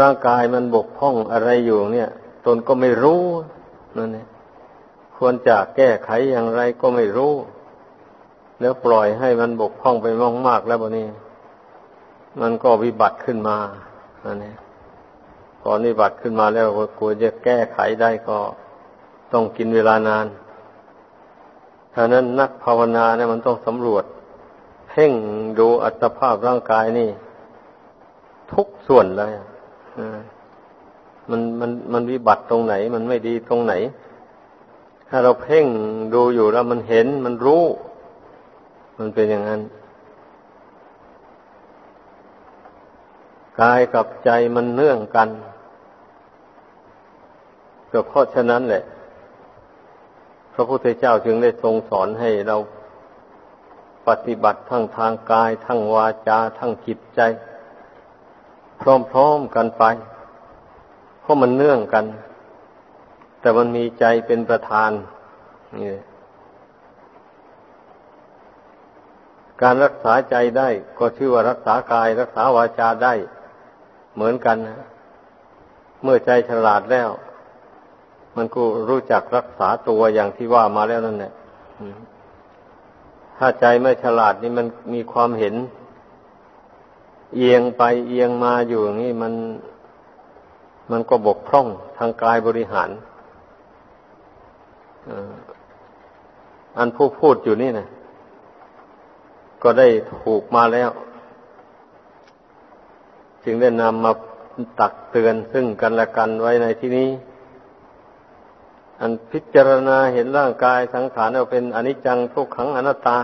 ร่างกายมันบกพร่องอะไรอยู่เนี่ย ตนก็ไม่รู้นั่นเองควรจะแก้ไขอย่างไรก็ไม่รู้ แล้วปล่อยให้มันบกพร่องไปมากๆแล้วบนี้ มันก็วิบัติขึ้นมาอันนี้พอวิบัติขึ้นมาแล้วกลัวจะแก้ไขได้ก็ต้องกินเวลานานฉะนั้นนักภาวนาเนี่ยมันต้องสำรวจเพ่งดูอัตภาพร่างกายนี่ ทุกส่วนเลย มันมันมันวิบัติตรงไหน มันไม่ดีตรงไหน ถ้าเราเพ่งดูอยู่แล้วมันเห็นมันรู้ มันเป็นอย่างนั้นกายกับใจมันเนื่องกันก็เพราะฉะนั้นแหละ พระพุทธเจ้าจึงได้ทรงสอนให้เราปฏิบัติทั้งทางกาย ทั้งวาจา ทั้งจิตใจ พร้อมๆกันไป เพราะมันเนื่องกัน แต่มันมีใจเป็นประธานนี่การรักษาใจได้ก็ชื่อว่ารักษากาย รักษาวาจาได้ เหมือนกันนะเมื่อใจฉลาดแล้ว มันก็รู้จักรักษาตัวอย่างที่ว่ามาแล้วนั่นแหละถ้าใจไม่ฉลาดนี่มันมีความเห็น เอียงไปเอียงมาอยู่อย่างนี้มันมันก็บกพร่องทางกายบริหารอันผู้พูดอยู่นี่นะก็ได้ถูกมาแล้ว จึงได้นำมาตักเตือนซึ่งกันและกันไว้ในที่นี้ อันพิจารณาเห็นร่างกายสังขารเราเป็นอนิจจังทุกขังอนัตตา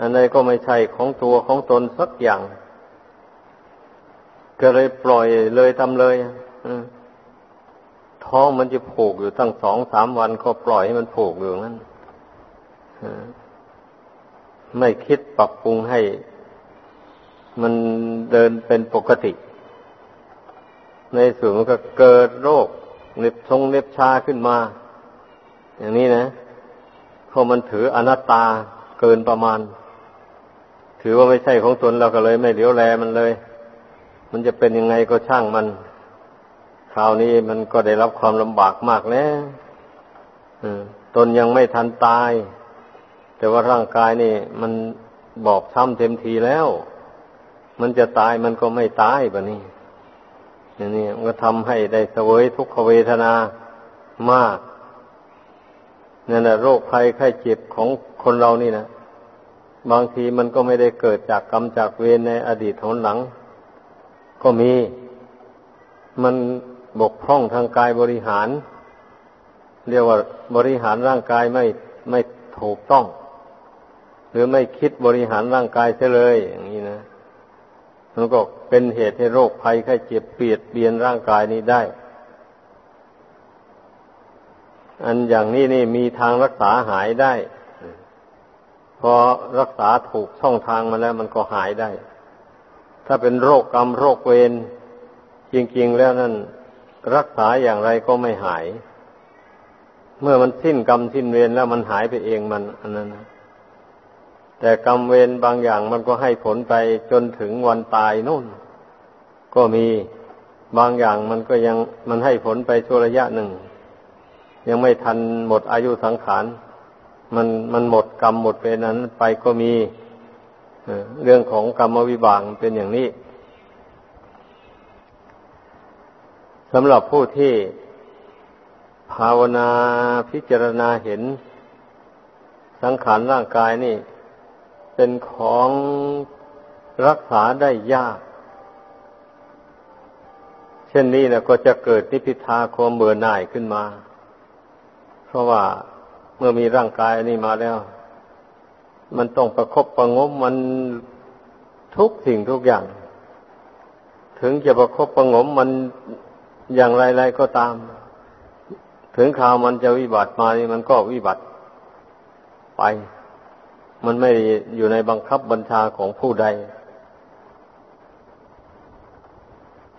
อันใดก็ไม่ใช่ของตัวของตนสักอย่าง ก็เลยปล่อยเลยทำเลยท้องมันจะผูกอยู่ตั้งสองสามวันก็ปล่อยให้มันผูกอยู่งั้นไม่คิดปรับปรุงให้ มันเดินเป็นปกติ ในส่วนมันก็เกิดโรคเล็บทรงเล็บชาขึ้นมา อย่างนี้นะเพราะมันถืออนัตตาเกินประมาณ ถือว่าไม่ใช่ของตนเราก็เลยไม่เหลียวแลมันเลย มันจะเป็นยังไงก็ช่างมันคราวนี้มันก็ได้รับความลำบากมากแล้วตนยังไม่ทันตาย แต่ว่าร่างกายนี่ มันบอบช้ำเต็มทีแล้ว มันจะตายมันก็ไม่ตายแบบนี้อย่างนี้มันก็ทำให้ได้เสวยทุกขเวทนามากนั่นแหละโรคภัยไข้เจ็บของคนเรานี่นะ บางทีมันก็ไม่ได้เกิดจากกรรมจากเวรในอดีตหนหลัง ก็มี มันบกพร่องทางกายบริหาร เรียกว่าบริหารร่างกายไม่ไม่ถูกต้อง หรือไม่คิดบริหารร่างกายเสียเลย อย่างนี้นะมันก็เป็นเหตุให้โรคภัยไข้เจ็บเปียดเบียนร่างกายนี้ได้ อันอย่างนี้นี่มีทางรักษาหายได้ พอรักษาถูกช่องทางมาแล้วมันก็หายได้ ถ้าเป็นโรคกรรมโรคเวรจริงๆแล้วนั่นรักษาอย่างไรก็ไม่หาย เมื่อมันสิ้นกรรมสิ้นเวรแล้วมันหายไปเองมันอันนั้นนะแต่กรรมเวรบางอย่างมันก็ให้ผลไปจนถึงวันตายนู่น ก็มีบางอย่างมันก็ยังมันให้ผลไปชั่วระยะหนึ่ง ยังไม่ทันหมดอายุสังขารมันมันหมด กรรมหมดเวรนั้นไปก็มีเรื่องของกรรมวิบากเป็นอย่างนี้สำหรับผู้ที่ภาวนาพิจารณาเห็น สังขารร่างกายนี่ เป็นของรักษาได้ยาก เช่นนี้นะก็จะเกิดนิพิทาความเบื่อหน่ายขึ้นมา เพราะว่าเมื่อมีร่างกายนี้มาแล้ว มันต้องประครบประงมมันทุกสิ่งทุกอย่าง ถึงจะประครบประงมมันอย่างไรๆก็ตาม ถึงข่าวมันจะวิบัติมานี่มันก็วิบัติไป มันไม่อยู่ในบังคับบัญชาของผู้ใด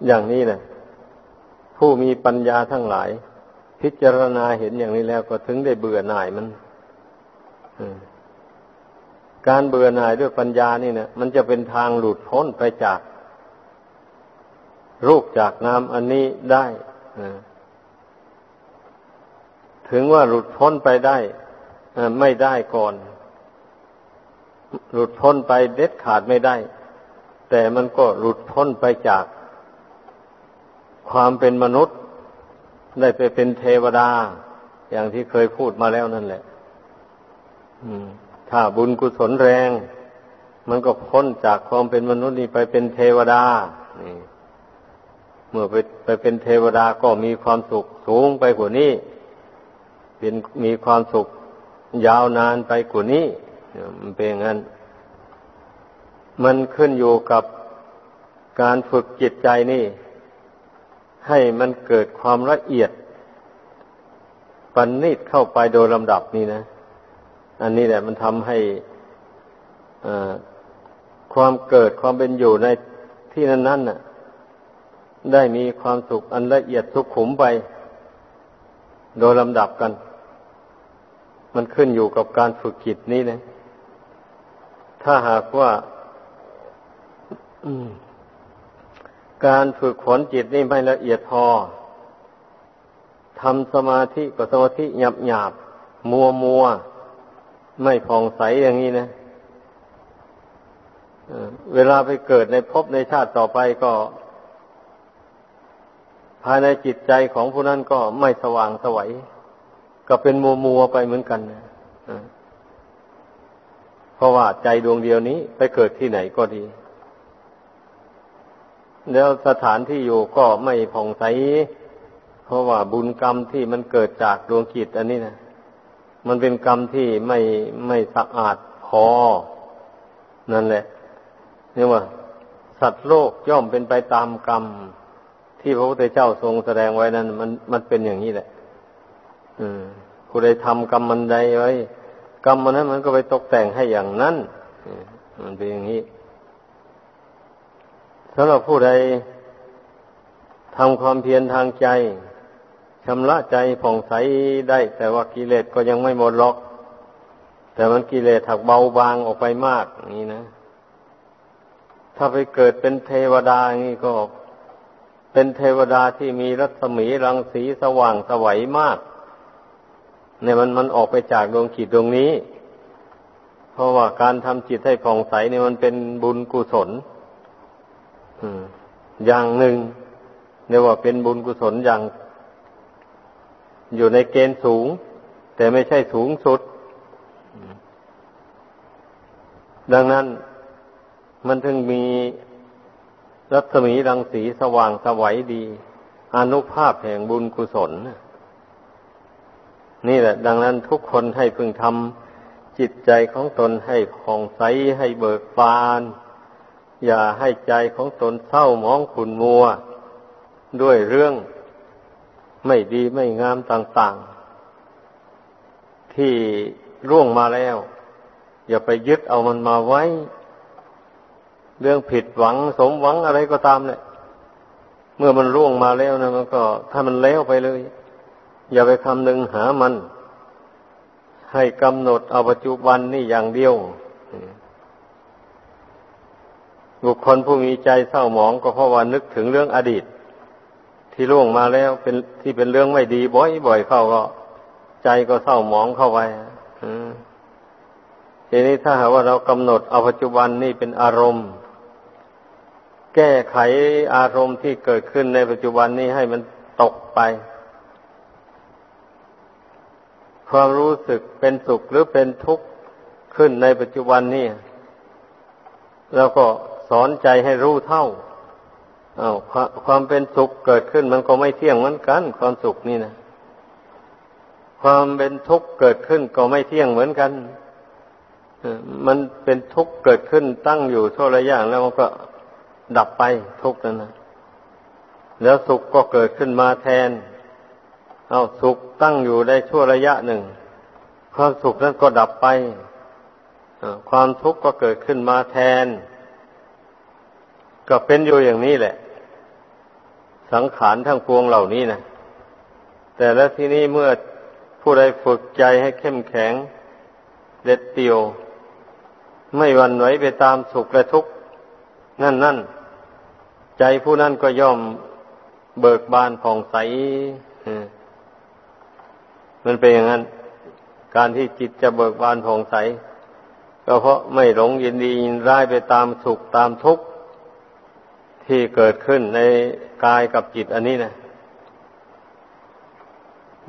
อย่างนี้นะผู้มีปัญญาทั้งหลาย พิจารณาเห็นอย่างนี้แล้วก็ถึงได้เบื่อหน่ายมัน การเบื่อหน่ายด้วยปัญญานี่เนะมันจะเป็นทางหลุดพ้นไปจาก รูปจากนามอันนี้ได้ถึงว่าหลุดพ้นไปได้ไม่ได้ก่อน หลุดพ้นไปเด็ดขาดไม่ได้ แต่มันก็หลุดพ้นไปจาก ความเป็นมนุษย์ ได้ไปเป็นเทวดา อย่างที่เคยพูดมาแล้วนั่นแหละ ถ้าบุญกุศลแรง มันก็พ้นจากความเป็นมนุษย์นี่ไปเป็นเทวดา นี่ เมื่อไปไปเป็นเทวดาก็มีความสุขสูงไปกว่านี้ เป็นมีความสุขยาวนานไปกว่านี้ มันเป็นงั้น มันขึ้นอยู่กับการฝึกจิตใจนี่ ให้มันเกิดความละเอียดปันนิดเข้าไปโดยลำดับนี่นะ อันนี้แหละมันทำให้ความเกิดความเป็นอยู่ในที่นั้นๆน่ะ ได้มีความสุขอันละเอียดทุกขุมไป โดยลำดับกัน มันขึ้นอยู่กับการฝึกจิตนี้นะถ้าหากว่าการฝึกฝนจิตนี่ไม่ละเอียดพอทำสมาธิกับสมาธิหยาบหยาบมัวมัว ไม่ผ่องใสอย่างนี้นะเวลาไปเกิดในภพในชาติต่อไปก็ ภายในจิตใจของผู้นั้นก็ไม่สว่างสวัยก็เป็นมัวมัวไปเหมือนกันนะเพราะว่าใจดวงเดียวนี้ไปเกิดที่ไหนก็ดี แล้วสถานที่อยู่ก็ไม่ผ่องใส เพราะว่าบุญกรรมที่มันเกิดจากดวงจิตอันนี้นะ มันเป็นกรรมที่ไม่ไม่สะอาดพอ นั่นแหละนี่ว่า สัตว์โลกย่อมเป็นไปตามกรรม ที่พระพุทธเจ้าทรงแสดงไว้นั้น มันมันเป็นอย่างนี้แหละผู้ใดทำกรรมมันใดไว้ กรรมมันนั้นมันก็ไปตกแต่งให้อย่างนั้นมันเป็นอย่างนี้สำหรับผู้ใดทำความเพียรทางใจ ชำระใจผ่องใสได้ แต่ว่ากิเลสก็ยังไม่หมดหรอก แต่มันกิเลสถักเบาบางออกไปมากนี่นะ ถ้าไปเกิดเป็นเทวดานี่ก็ เป็นเทวดาที่มีรัศมีรังสีสว่างสวัยมาก เนี่ยมันมันออกไปจากดวงจิตดวงนี้ เพราะว่าการทำจิตให้ผ่องใสเนี่ยมันเป็นบุญกุศลอย่างหนึ่งเรียกว่าเป็นบุญกุศลอย่าง อยู่ในเกณฑ์สูง แต่ไม่ใช่สูงสุด ดังนั้นมันถึงมีรัศมีรังสีสว่างสวัยดีอนุภาพแห่งบุญกุศล นี่แหละ ดังนั้นทุกคนให้พึงทำจิตใจของตนให้ผ่องใสให้เบิกบาน อย่าให้ใจของตนเศร้าหมองขุนมัว ด้วยเรื่อง ไม่ดีไม่งามต่างๆ ที่ร่วงมาแล้ว อย่าไปยึดเอามันมาไว้ เรื่องผิดหวังสมหวังอะไรก็ตามเนี่ยเมื่อมันร่วงมาแล้วนะมันก็ ถ้ามันแล้วไปเลย อย่าไปคำนึงหามัน ให้กำหนดเอาปัจจุบันนี่อย่างเดียวบุคคลผู้มีใจเศร้าหมองก็เพราะว่านึกถึงเรื่องอดีต ที่ล่วงมาแล้วเป็นที่เป็นเรื่องไม่ดีบ่อยๆเข้าก็ ใจก็เศร้าหมองเข้าไปทีนี้ถ้าหากว่าเรากำหนดเอาปัจจุบันนี่เป็นอารมณ์ แก้ไขอารมณ์ที่เกิดขึ้นในปัจจุบันนี้ให้มันตกไป ความรู้สึกเป็นสุขหรือเป็นทุกข์ขึ้นในปัจจุบันนี่แล้วก็สอนใจให้รู้เท่า อา้าวความเป็นสุขเกิดขึ้นมันก็ไม่เที่ยงเหมือนกัน ความสุขนี่นะความเป็นทุกข์เกิดขึ้นก็ไม่เที่ยงเหมือนกันมันเป็นทุกข์เกิดขึ้นตั้งอยู่ชั่วระยะแล้วมันก็ดับไปทุกข์นั่นนะแล้วสุขก็เกิดขึ้นมาแทน เอาสุขตั้งอยู่ได้ชั่วระยะหนึ่ง ความสุขนั้นก็ดับไปความทุกข์ก็เกิดขึ้นมาแทน ก็เป็นอยู่อย่างนี้แหละ สังขารทั้งปวงเหล่านี้นะแต่แล้วที่นี้เมื่อผู้ใดฝึกใจให้เข้มแข็ง เด็ดเดี่ยว ไม่วันไหวไปตามสุขและทุกข์นั่นนั่นใจผู้นั้นก็ย่อมเบิกบานผ่องใสมันเป็นอย่างนั้น การที่จิตจะเบิกบานผ่องใส ก็เพราะไม่หลงยินดียินร้ายไปตามสุขตามทุกข์ ที่เกิดขึ้นในกายกับจิตอันนี้นะ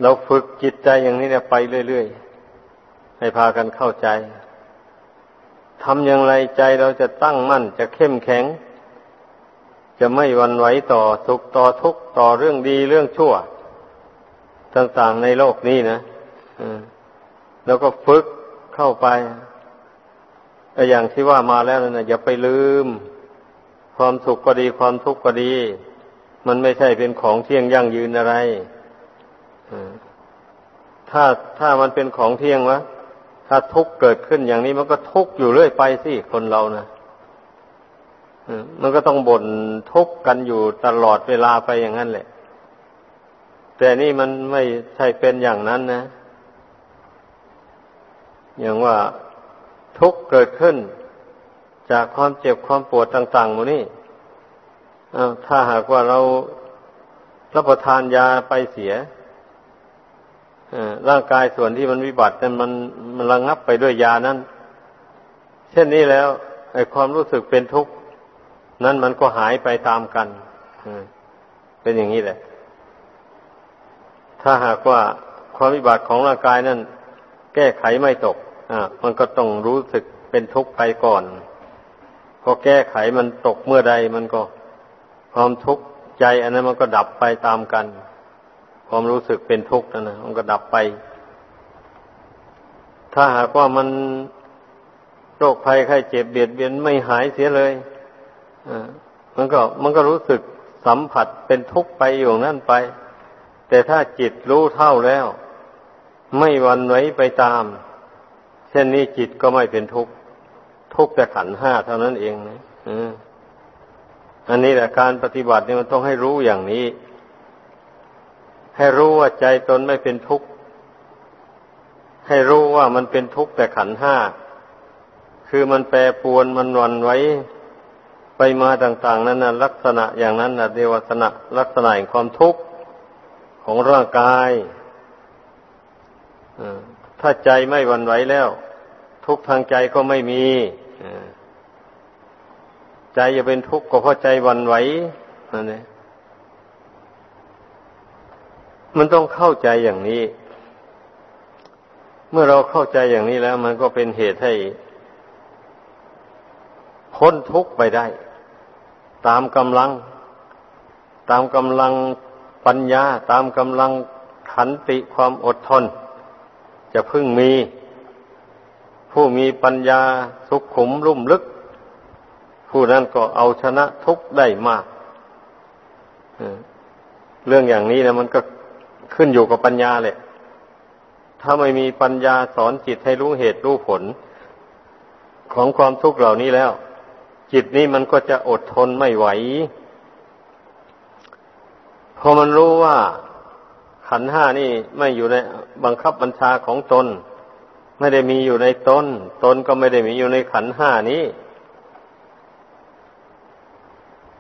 เราฝึกจิตใจอย่างนี้เนี่ยไปเรื่อยๆ ให้พากันเข้าใจทำอย่างไรใจเราจะตั้งมั่นจะเข้มแข็ง จะไม่วันไหวต่อสุขต่อทุกข์ต่อเรื่องดีเรื่องชั่ว ต่างๆในโลกนี้นะแล้วก็ฝึกเข้าไปอย่างที่ว่ามาแล้วนะอย่าไปลืม ความสุขก็ดีความทุกข์ก็ดี มันไม่ใช่เป็นของเที่ยงยั่งยืนอะไรถ้าถ้ามันเป็นของเที่ยงวะถ้าทุกข์เกิดขึ้นอย่างนี้มันก็ทุกข์อยู่เรื่อยไปสิคนเรานะมันก็ต้องบ่นทุกข์กันอยู่ตลอดเวลาไปอย่างนั้นแหละ แต่นี่มันไม่ใช่เป็นอย่างนั้นนะ อย่างว่าทุกข์เกิดขึ้น จากความเจ็บความปวดต่างๆหมดนี่ถ้าหากว่าเรารับประทานยาไปเสียร่างกายส่วนที่มันวิบัตินั้นมันมันระงับไปด้วยยานั้น เช่นนี้แล้วไอ้ความรู้สึกเป็นทุกข์นั้นมันก็หายไปตามกันเป็นอย่างนี้แหละ ถ้าหากว่าความวิบัติของร่างกายนั้น แก้ไขไม่ตกอ่ามันก็ต้องรู้สึกเป็นทุกข์ไปก่อน พอแก้ไขมันตกเมื่อใดมันก็ความทุกข์ใจอันนั้นมันก็ดับไปตามกัน ความรู้สึกเป็นทุกข์นั่นนะมันก็ดับไป ถ้าหากว่ามันโรคภัยไข้เจ็บเบียดเบียนไม่หายเสียเลยมันก็มันก็รู้สึกสัมผัสเป็นทุกข์ไปอยู่นั่นไป แต่ถ้าจิตรู้เท่าแล้ว ไม่วันไว้ไปตาม เช่นนี้จิตก็ไม่เป็นทุกข์ ทุกข์แต่ขันห้าเท่านั้นเองนะอันนี้แหละการปฏิบัติเนี่ยมันต้องให้รู้อย่างนี้ ให้รู้ว่าใจตนไม่เป็นทุกข์ให้รู้ว่ามันเป็นทุกข์แต่ขันห้าคือมันแปรปวนมันวันไว้ไปมาต่าง ๆ นั้นนะลักษณะอย่างนั้นนะเดวสนะลักษณะแห่งความทุกข์ของร่างกายถ้าใจไม่วันไหวแล้ว ทุกทางใจก็ไม่มี ใจจะเป็นทุกข์ก็เพราะใจวันไหวนั่นเองมันต้องเข้าใจอย่างนี้ เมื่อเราเข้าใจอย่างนี้แล้ว มันก็เป็นเหตุให้พ้นทุกข์ไปได้ ตามกำลัง ตามกำลังปัญญา ตามกำลังขันติความอดทน จะพึ่งมี ผู้มีปัญญาสุขขุมลุ่มลึก ผู้นั้นก็เอาชนะทุกได้มาก เรื่องอย่างนี้นะมันก็ขึ้นอยู่กับปัญญาแหละ ถ้าไม่มีปัญญาสอนจิตให้รู้เหตุรู้ผล ของความทุกข์เหล่านี้แล้ว จิตนี้มันก็จะอดทนไม่ไหว พอมันรู้ว่าขันห้านี่ไม่อยู่ในบังคับบัญชาของตน ไม่ได้มีอยู่ในตนตนก็ไม่ได้มีอยู่ในขันห้านี้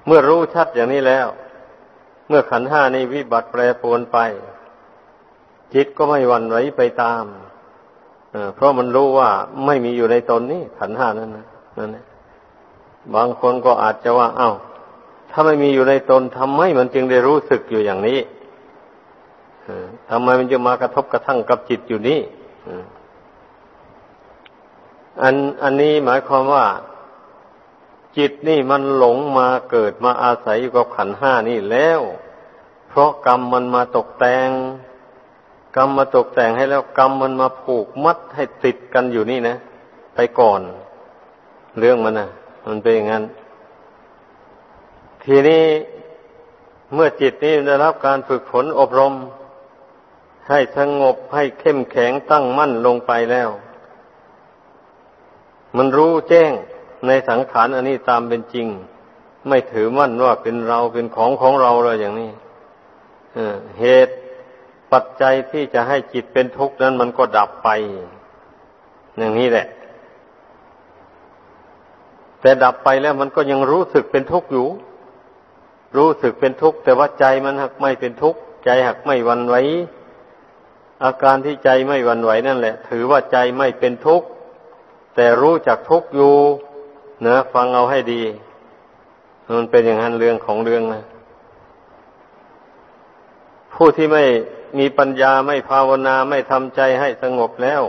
เมื่อรู้ชัดอย่างนี้แล้ว เมื่อขันห้านี้วิบัติแปรปรวนไป จิตก็ไม่หวั่นไหวไปตามเพราะมันรู้ว่าไม่มีอยู่ในตนนี่ขันห้านั้นนะนั่นนะบางคนก็อาจจะว่าเอา้า ถ้าไม่มีอยู่ในตนทำไมมันจึงได้รู้สึกอยู่อย่างนี้ทำไมมันจะมากระทบกระทั่งกับจิตอยู่นี่ อันอันนี้หมายความว่า จิตนี่มันหลงมาเกิดมาอาศัยอยู่กับขันห้านี่แล้ว เพราะกรรมมันมาตกแต่งกรรมมาตกแต่งให้แล้วกรรมมันมาผูกมัดให้ติดกันอยู่นี่นะ ไปก่อน เรื่องมันนะมันเป็นอย่างนั้น ทีนี้เมื่อจิตนี้ได้รับการฝึกฝนอบรม ให้สงบให้เข้มแข็งตั้งมั่นลงไปแล้ว มันรู้แจ้งในสังขารอันนี้ตามเป็นจริง ไม่ถือมั่นว่าเป็นเราเป็นของของเราเลยอย่างนี้เหตุปัจจัยที่จะให้จิตเป็นทุกข์นั้นมันก็ดับไป อย่างนี้แหละ แต่ดับไปแล้วมันก็ยังรู้สึกเป็นทุกข์อยู่ รู้สึกเป็นทุกข์แต่ว่าใจมันหักไม่เป็นทุกข์ใจหักไม่วันไหวอาการที่ใจไม่วันไหวนั่นแหละ ถือว่าใจไม่เป็นทุกข์ แต่รู้จักทุกอยู่เนะฟังเอาให้ดี มันเป็นอย่างนั้นเรื่องของเรื่องนะผู้ที่ไม่มีปัญญาไม่ภาวนาไม่ทำใจให้สงบแล้ว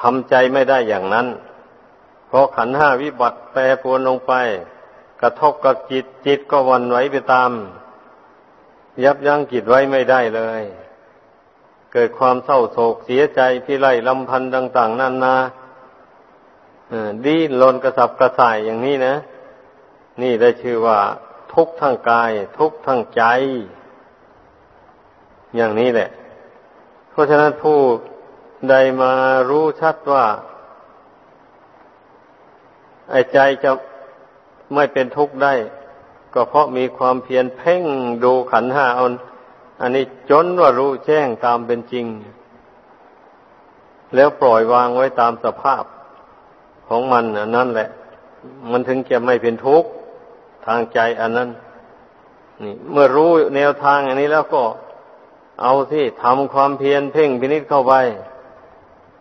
ทำใจไม่ได้อย่างนั้น เพราะขันห้าวิบัติแปรปรวนลงไป กระทบกับจิตจิตก็วันไหวไปตาม ยับยั้งจิตไว้ไม่ได้เลย เกิดความเศร้าโศกเสียใจพิไรลำพันธ์ต่าง ๆนานา ดิ้นรนกระสับกระส่ายอย่างนี้นะ นี่ได้ชื่อว่า ทุกข์ทั้งกาย ทุกข์ทั้งใจ อย่างนี้แหละ เพราะฉะนั้นผู้ใดมารู้ชัดว่าไอ้ใจจะไม่เป็นทุกข์ได้ ก็เพราะมีความเพียรเพ่งดูขันห้าอันอันนี้จนว่ารู้แจ้งตามเป็นจริง แล้วปล่อยวางไว้ตามสภาพ ของมันนั่นแหละ มันถึงจะไม่เป็นทุกข์ทางใจอันนั้น นี่ เมื่อรู้แนวทางอันนี้แล้วก็เอาที่ทำความเพียรเพ่งพินิษเข้าไป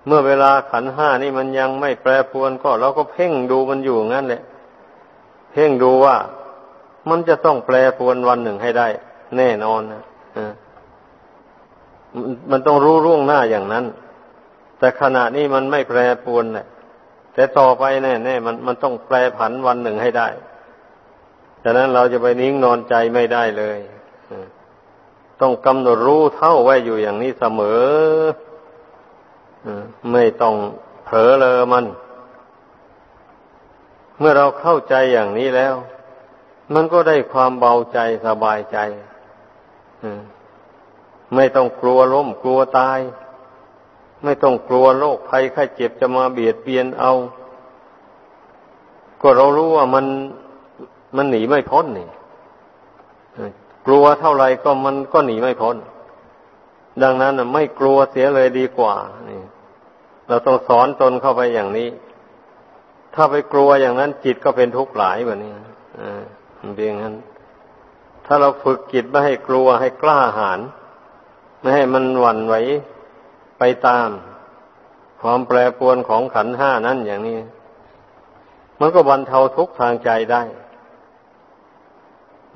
เมื่อเวลาขันห้านี่มันยังไม่แปรปวนก็เราก็เพ่งดูมันอยู่งั้นแหละ เพ่งดูว่ามันจะต้องแปรปวนวันหนึ่งให้ได้ แน่นอนนะมันต้องรู้ร่วงหน้าอย่างนั้น แต่ขณะนี้มันไม่แปรปวนแหละ แต่ต่อไปแน่แน่มันมันต้องแปรผันวันหนึ่งให้ได้ฉะนั้นเราจะไปนิ่งนอนใจไม่ได้เลยต้องกำหนดรู้เท่าไว้อยู่อย่างนี้เสมอไม่ต้องเผลอเลยมัน เมื่อเราเข้าใจอย่างนี้แล้ว มันก็ได้ความเบาใจสบายใจไม่ต้องกลัวล้มกลัวตาย ไม่ต้องกลัวโรคภัยไข้เจ็บจะมาเบียดเบียนเอา ก็เรารู้ว่ามันมันหนีไม่พ้นนี่กลัวเท่าไรก็มันก็หนีไม่พ้น ดังนั้นไม่กลัวเสียเลยดีกว่านี่เราต้องสอนตนเข้าไปอย่างนี้ ถ้าไปกลัวอย่างนั้นจิตก็เป็นทุกข์หลายแบบนี้อ่าเป็นอย่างนั้น ถ้าเราฝึกจิตไม่ให้กลัวให้กล้าหาญไม่ให้มันหวั่นไหว ไปตาม ความแปรปรวนของขันห้านั้นอย่างนี้ มันก็บรรเทาทุกข์ทางใจได้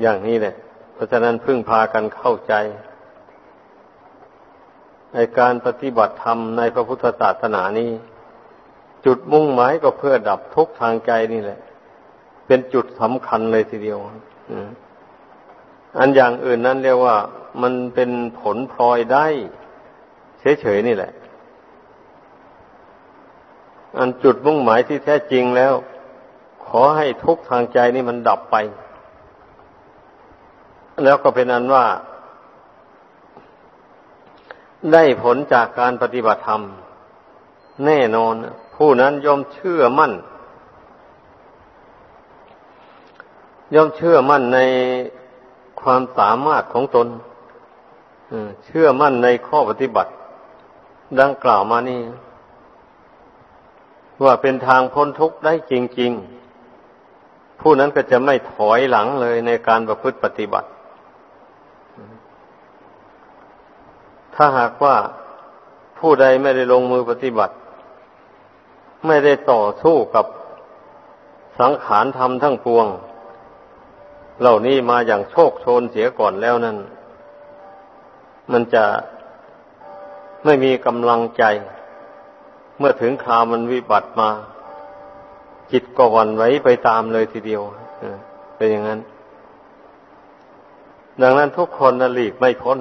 อย่างนี้แหละ เพราะฉะนั้นพึ่งพากันเข้าใจ ในการปฏิบัติธรรมในพระพุทธศาสนานี้ จุดมุ่งหมายก็เพื่อดับทุกข์ทางใจนี่แหละ เป็นจุดสำคัญเลยทีเดียวอันอย่างอื่นนั้นเรียกว่ามันเป็นผลพลอยได้ เฉยๆนี่แหละ อันจุดมุ่งหมายที่แท้จริงแล้ว ขอให้ทุกทางใจนี่มันดับไป แล้วก็เป็นอันว่า ได้ผลจากการปฏิบัติธรรม แน่นอน ผู้นั้นย่อมเชื่อมั่นย่อมเชื่อมั่นในความสามารถของตน เชื่อมั่นในข้อปฏิบัติ ดังกล่าวมานี่ ว่าเป็นทางพ้นทุกข์ได้จริง ๆ ผู้นั้นก็จะไม่ถอยหลังเลยในการประพฤติปฏิบัติ ถ้าหากว่าผู้ใดไม่ได้ลงมือปฏิบัติ ไม่ได้ต่อสู้กับสังขารธรรมทั้งปวง เหล่านี้มาอย่างโชคโชนเสียก่อนแล้วนั้น มันจะ ไม่มีกำลังใจ เมื่อถึงคราวมันวิบัติมา จิตก็วันไว้ไปตามเลยทีเดียวเป็นอย่างนั้น ดังนั้นทุกคนนหลีกไม่พ้น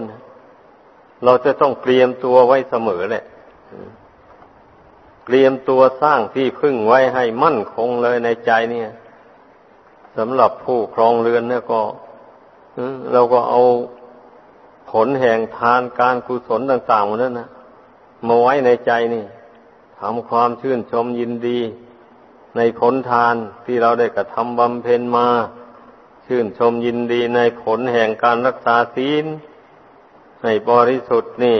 เราจะต้องเตรียมตัวไว้เสมอแหละเตรียมตัวสร้างที่พึ่งไว้ให้มั่นคงเลยในใจเนี่ยสำหรับผู้ครองเรือนเนี่ยก็เราก็เอา ผลแห่งทานการกุศลต่างๆหมดนั้นนะมาไว้ในใจนี่ทำความชื่นชมยินดี ในผลทานที่เราได้กระทำบำเพ็ญมา ชื่นชมยินดีในผลแห่งการรักษาศีลให้บริสุทธิ์นี่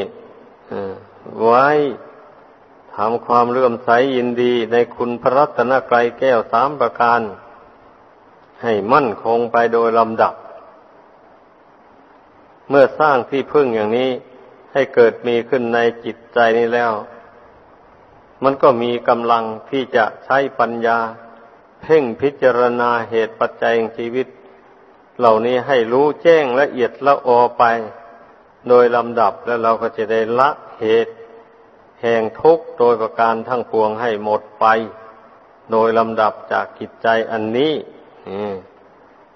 ไว้ทำความเลื่อมใสยินดีในคุณพระรัตนกรัยแก้วสามประการ ให้มั่นคงไปโดยลำดับ เมื่อสร้างที่พึ่งอย่างนี้ให้เกิดมีขึ้นในจิตใจนี้แล้ว มันก็มีกำลังที่จะใช้ปัญญา เพ่งพิจารณาเหตุปัจจัยของชีวิต เหล่านี้ให้รู้แจ้งละเอียดละออไป โดยลำดับแล้วเราก็จะได้ละเหตุแห่งทุกข์โดยประการทั้งปวงให้หมดไป โดยลำดับจากกิจใจอันนี้